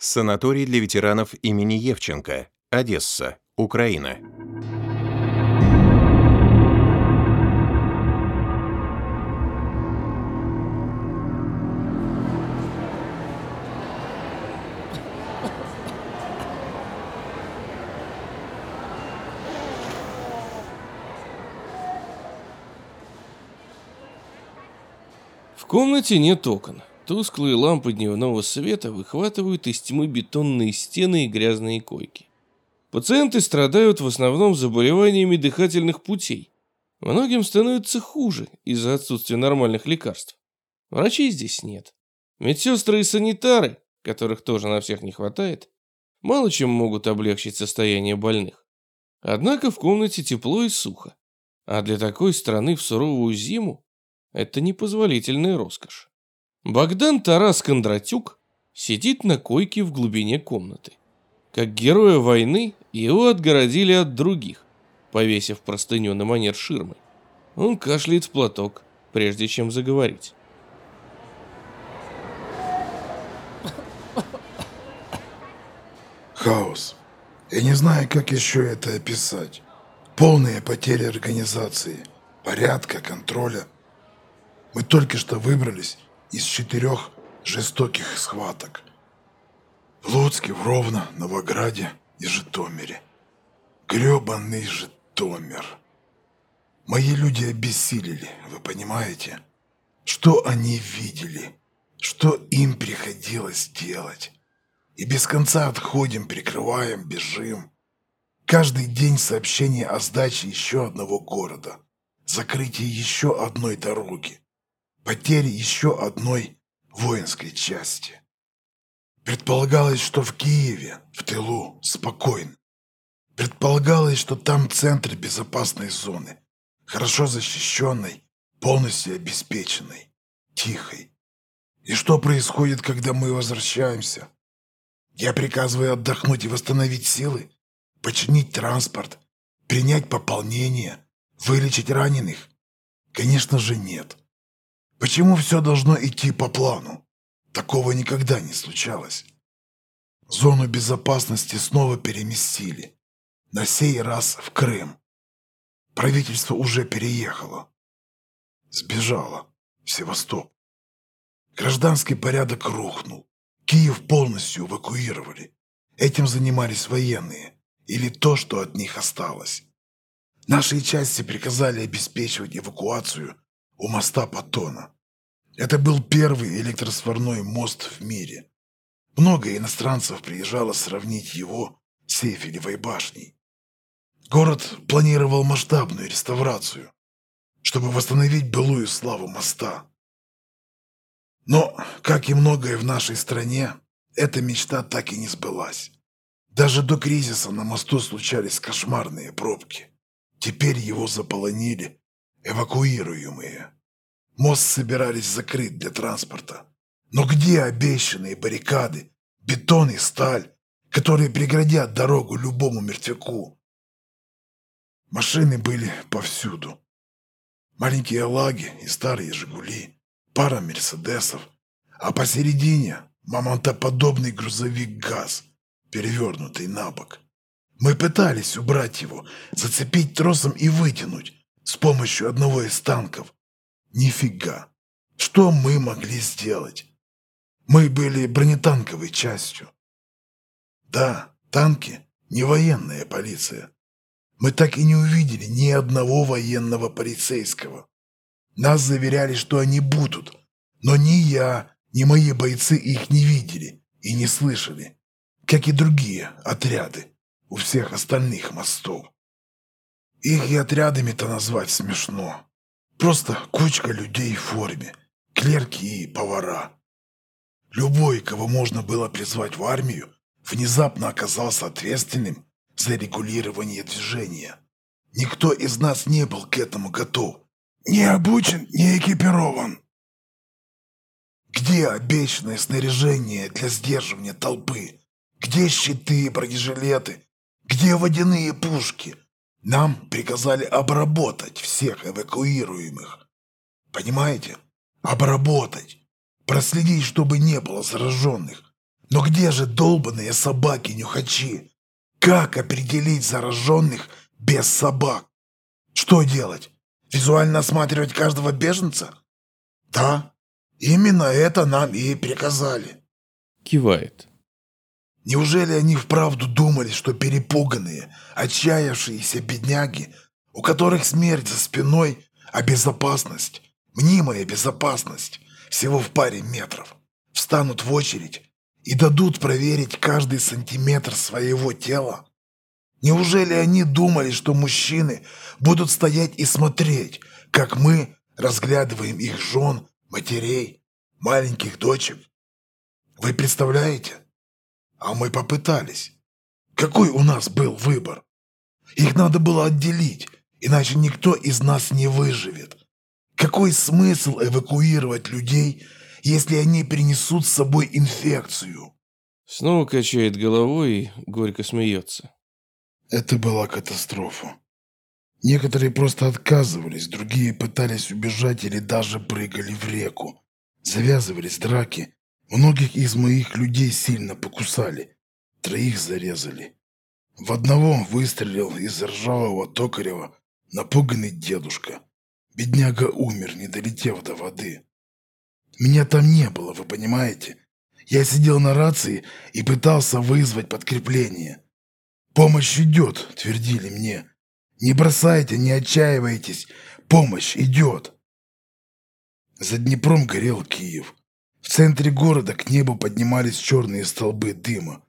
Санаторий для ветеранов имени Евченко. Одесса, Украина. В комнате нет окон. Тусклые лампы дневного света выхватывают из тьмы бетонные стены и грязные койки. Пациенты страдают в основном заболеваниями дыхательных путей. Многим становится хуже из-за отсутствия нормальных лекарств. Врачей здесь нет. Медсестры и санитары, которых тоже на всех не хватает, мало чем могут облегчить состояние больных. Однако в комнате тепло и сухо. А для такой страны в суровую зиму это непозволительная роскошь. Богдан Тарас Кондратюк сидит на койке в глубине комнаты. Как героя войны, его отгородили от других, повесив простыню на манер ширмы. Он кашляет в платок, прежде чем заговорить. Хаос. Я не знаю, как еще это описать. Полные потери организации, порядка, контроля. Мы только что выбрались из четырех жестоких схваток. В Луцке, в Ровно, Новограде и Житомире. Гребаный Житомир. Мои люди обессилели, вы понимаете? Что они видели? Что им приходилось делать? И без конца отходим, прикрываем, бежим. Каждый день сообщение о сдаче еще одного города, закрытии еще одной дороги, потери еще одной воинской части. Предполагалось, что в Киеве, в тылу, спокойно. Предполагалось, что там центр безопасной зоны, хорошо защищенной, полностью обеспеченной, тихой. И что происходит, когда мы возвращаемся? Я приказываю отдохнуть и восстановить силы, починить транспорт, принять пополнение, вылечить раненых? Конечно же нет. Почему все должно идти по плану? Такого никогда не случалось. Зону безопасности снова переместили. На сей раз в Крым. Правительство уже переехало. Сбежало в Севастополь. Гражданский порядок рухнул. Киев полностью эвакуировали. Этим занимались военные. Или то, что от них осталось. Наши части приказали обеспечивать эвакуацию у моста Патона. Это был первый электросварной мост в мире. Много иностранцев приезжало сравнить его с Эйфелевой башней. Город планировал масштабную реставрацию, чтобы восстановить былую славу моста. Но, как и многое в нашей стране, эта мечта так и не сбылась. Даже до кризиса на мосту случались кошмарные пробки. Теперь его заполонили эвакуируемые. Мост собирались закрыть для транспорта. Но где обещанные баррикады, бетон и сталь, которые преградят дорогу любому мертвяку? Машины были повсюду. Маленькие лаги и старые «Жигули», пара «Мерседесов», а посередине мамонтоподобный грузовик «ГАЗ», перевернутый на бок. Мы пытались убрать его, зацепить тросом и вытянуть с помощью одного из танков. Нифига. Что мы могли сделать? Мы были бронетанковой частью. Да, танки – не военная полиция. Мы так и не увидели ни одного военного полицейского. Нас заверяли, что они будут, но ни я, ни мои бойцы их не видели и не слышали, как и другие отряды у всех остальных мостов. Их и отрядами-то назвать смешно. Просто кучка людей в форме, клерки и повара. Любой, кого можно было призвать в армию, внезапно оказался ответственным за регулирование движения. Никто из нас не был к этому готов. Не обучен, не экипирован. Где обещанное снаряжение для сдерживания толпы? Где щиты и бронежилеты? Где водяные пушки? Нам приказали обработать всех эвакуируемых. Понимаете? Обработать. Проследить, чтобы не было зараженных. Но где же долбанные собаки-нюхачи? Как определить зараженных без собак? Что делать? Визуально осматривать каждого беженца? Да, именно это нам и приказали. Кивает. Неужели они вправду думали, что перепуганные, отчаявшиеся бедняги, у которых смерть за спиной, а безопасность, мнимая безопасность, всего в паре метров, встанут в очередь и дадут проверить каждый сантиметр своего тела? Неужели они думали, что мужчины будут стоять и смотреть, как мы разглядываем их жен, матерей, маленьких дочек? Вы представляете? А мы попытались. Какой у нас был выбор? Их надо было отделить, иначе никто из нас не выживет. Какой смысл эвакуировать людей, если они принесут с собой инфекцию? Снова качает головой и горько смеется. Это была катастрофа. Некоторые просто отказывались, другие пытались убежать или даже прыгали в реку. Завязывались драки. Многих из моих людей сильно покусали. Троих зарезали. В одного выстрелил из ржавого токарева напуганный дедушка. Бедняга умер, не долетев до воды. Меня там не было, вы понимаете? Я сидел на рации и пытался вызвать подкрепление. «Помощь идет», — твердили мне. «Не бросайте, не отчаивайтесь. Помощь идет». За Днепром горел Киев. Центре города к небу поднимались черные столбы дыма.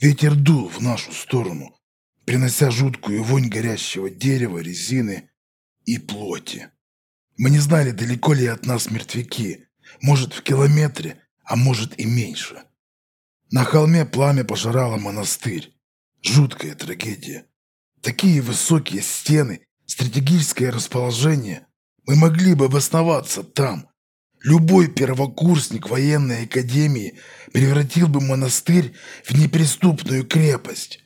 Ветер дул в нашу сторону, принося жуткую вонь горящего дерева, резины и плоти. Мы не знали, далеко ли от нас мертвяки, может, в километре, а может и меньше. На холме пламя пожирало монастырь. Жуткая трагедия. Такие высокие стены, стратегическое расположение. Мы могли бы обосноваться там. Любой первокурсник военной академии превратил бы монастырь в неприступную крепость.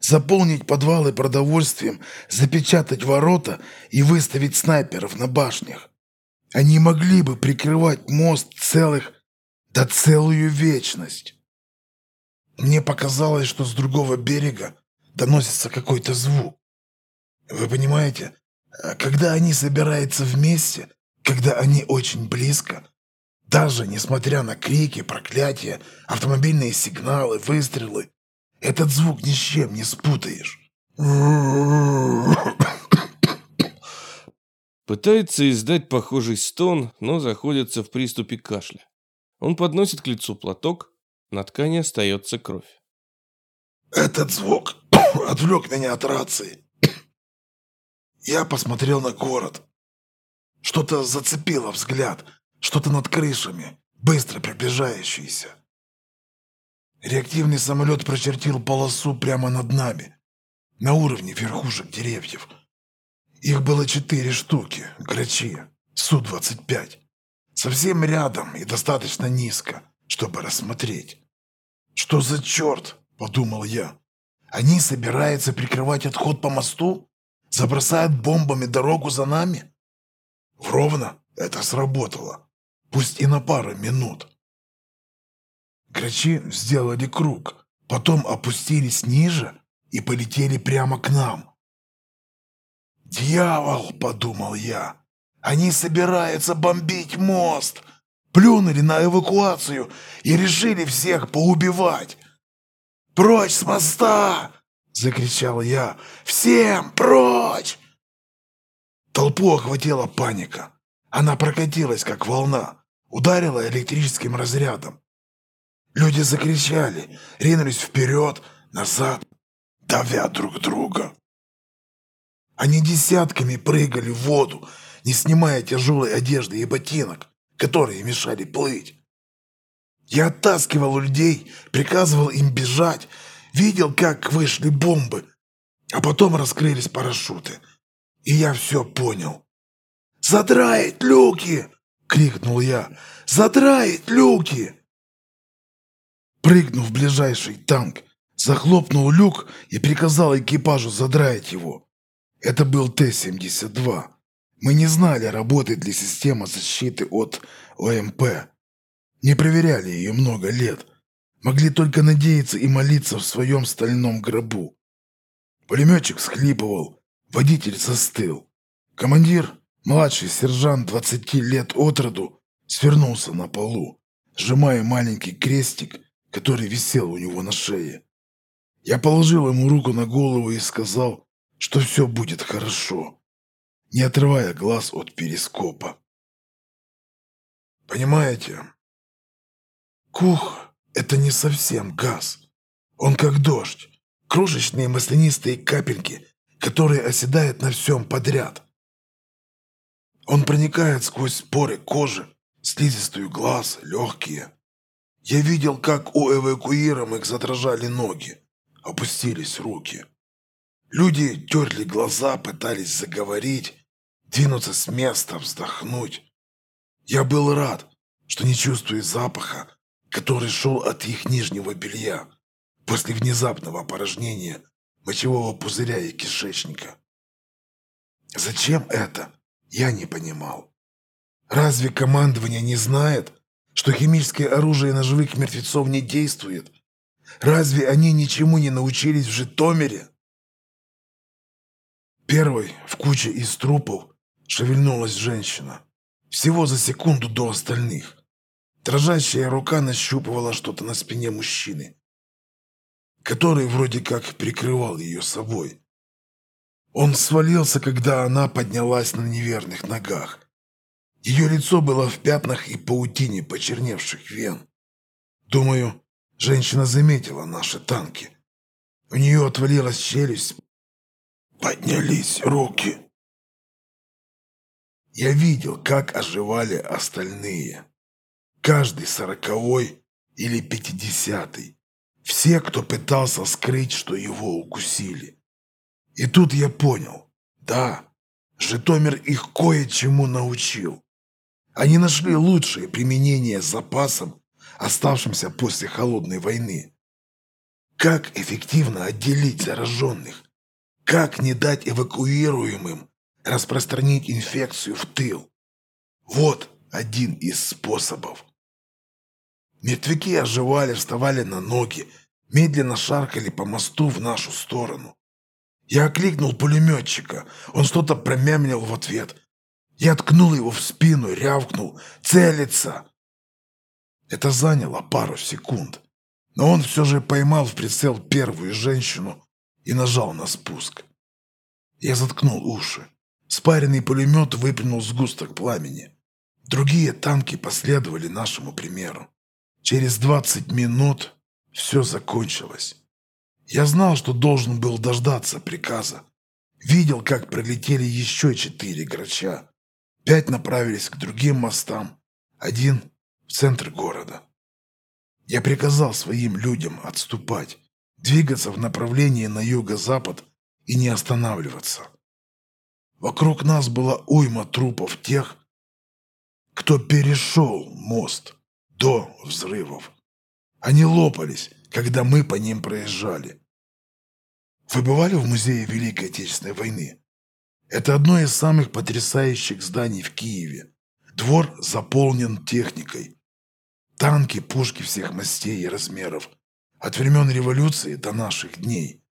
Заполнить подвалы продовольствием, запечатать ворота и выставить снайперов на башнях. Они могли бы прикрывать мост целых, да целую вечность. Мне показалось, что с другого берега доносится какой-то звук. Вы понимаете, когда они собираются вместе, когда они очень близко, даже несмотря на крики, проклятия, автомобильные сигналы, выстрелы, этот звук ни с чем не спутаешь. Пытается издать похожий стон, но заходится в приступе кашля. Он подносит к лицу платок, на ткани остается кровь. Этот звук отвлек меня от рации. Я посмотрел на город. Что-то зацепило взгляд, что-то над крышами, быстро приближающееся. Реактивный самолет прочертил полосу прямо над нами, на уровне верхушек деревьев. Их было четыре штуки, грачи, Су-25. Совсем рядом и достаточно низко, чтобы рассмотреть. «Что за черт?» – подумал я. «Они собираются прикрывать отход по мосту? Забросают бомбами дорогу за нами?» Ровно это сработало, пусть и на пару минут. Грачи сделали круг, потом опустились ниже и полетели прямо к нам. «Дьявол!» – подумал я. «Они собираются бомбить мост!» плюнули на эвакуацию и решили всех поубивать. «Прочь с моста!» – закричал я. «Всем прочь!» Толпу охватила паника. Она прокатилась, как волна, ударила электрическим разрядом. Люди закричали, ринулись вперед, назад, давя друг друга. Они десятками прыгали в воду, не снимая тяжелой одежды и ботинок которые мешали плыть. Я оттаскивал людей, приказывал им бежать, видел, как вышли бомбы, а потом раскрылись парашюты. И я все понял. «Задраить люки!» — крикнул я. «Задраить люки!» Прыгнув в ближайший танк, захлопнул люк и приказал экипажу задраить его. Это был Т-72. Мы не знали, работает ли система защиты от ОМП. Не проверяли ее много лет. могли только надеяться и молиться в своем стальном гробу. Пулеметчик схлипывал, водитель застыл. Командир, младший сержант 20 лет от роду, свернулся на полу, сжимая маленький крестик, который висел у него на шее. Я положил ему руку на голову и сказал, что все будет хорошо, не отрывая глаз от перископа. Понимаете? Кух – это не совсем газ. Он как дождь. Крошечные маслянистые капельки, которые оседают на всем подряд. Он проникает сквозь поры кожи, слизистую глаз, легкие. Я видел, как у эвакуируемых задрожали ноги, опустились руки. Люди терли глаза, пытались заговорить, двинуться с места, вздохнуть. Я был рад, что не чувствую запаха, который шел от их нижнего белья после внезапного опорожнения мочевого пузыря и кишечника. Зачем это, я не понимал. Разве командование не знает, что химическое оружие на живых мертвецов не действует? Разве они ничему не научились в Житомире? Первой в куче из трупов шевельнулась женщина. Всего за секунду до остальных. Дрожащая рука нащупывала что-то на спине мужчины, который вроде как прикрывал ее собой. Он свалился, когда она поднялась на неверных ногах. Ее лицо было в пятнах и паутине почерневших вен. Думаю, женщина заметила наши танки. У нее отвалилась челюсть. Поднялись руки. Я видел, как оживали остальные. Каждый сороковой или пятидесятый. Все, кто пытался скрыть, что его укусили. И тут я понял. Да, Житомир их кое-чему научил. Они нашли лучшее применение запасам, оставшимся после холодной войны. Как эффективно отделить зараженных? Как не дать эвакуируемым распространить инфекцию в тыл? Вот один из способов. Мертвяки оживали, вставали на ноги, медленно шаркали по мосту в нашу сторону. Я окликнул пулеметчика, он что-то промямлил в ответ – я ткнул его в спину, рявкнул «Целиться!». Это заняло пару секунд, но он все же поймал в прицел первую женщину и нажал на спуск. Я заткнул уши. Спаренный пулемет выплюнул сгусток пламени. Другие танки последовали нашему примеру. Через 20 минут все закончилось. Я знал, что должен был дождаться приказа. Видел, как пролетели еще четыре грача. Пять направились к другим мостам, один в центр города. Я приказал своим людям отступать, двигаться в направлении на юго-запад и не останавливаться. Вокруг нас была уйма трупов тех, кто перешел мост до взрывов. Они лопались, когда мы по ним проезжали. Вы бывали в музее Великой Отечественной войны? Это одно из самых потрясающих зданий в Киеве. Двор заполнен техникой. Танки, пушки всех мастей и размеров. От времен революции до наших дней.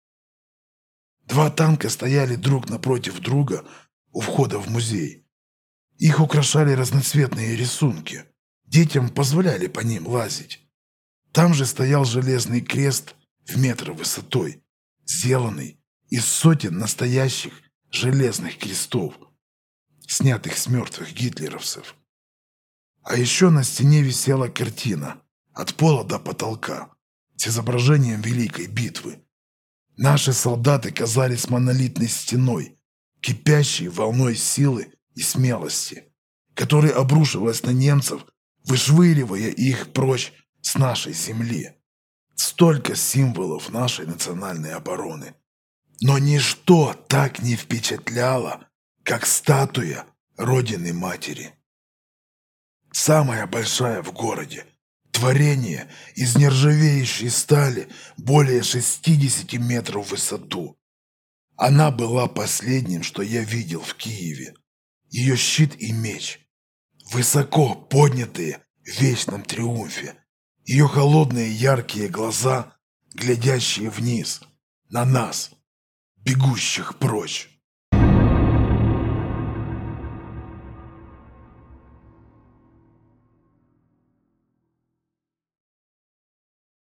Два танка стояли друг напротив друга у входа в музей. Их украшали разноцветные рисунки. Детям позволяли по ним лазить. Там же стоял железный крест в метр высотой, сделанный из сотен настоящих железных крестов, снятых с мертвых гитлеровцев. А еще на стене висела картина от пола до потолка с изображением Великой битвы. Наши солдаты казались монолитной стеной, кипящей волной силы и смелости, которая обрушивалась на немцев, вышвыривая их прочь с нашей земли. Столько символов нашей национальной обороны – но ничто так не впечатляло, как статуя Родины Матери. Самая большая в городе. Творение из нержавеющей стали более 60 метров в высоту. Она была последним, что я видел в Киеве. Ее щит и меч, высоко поднятые в вечном триумфе, Ее холодные яркие глаза, глядящие вниз, на нас, бегущих прочь.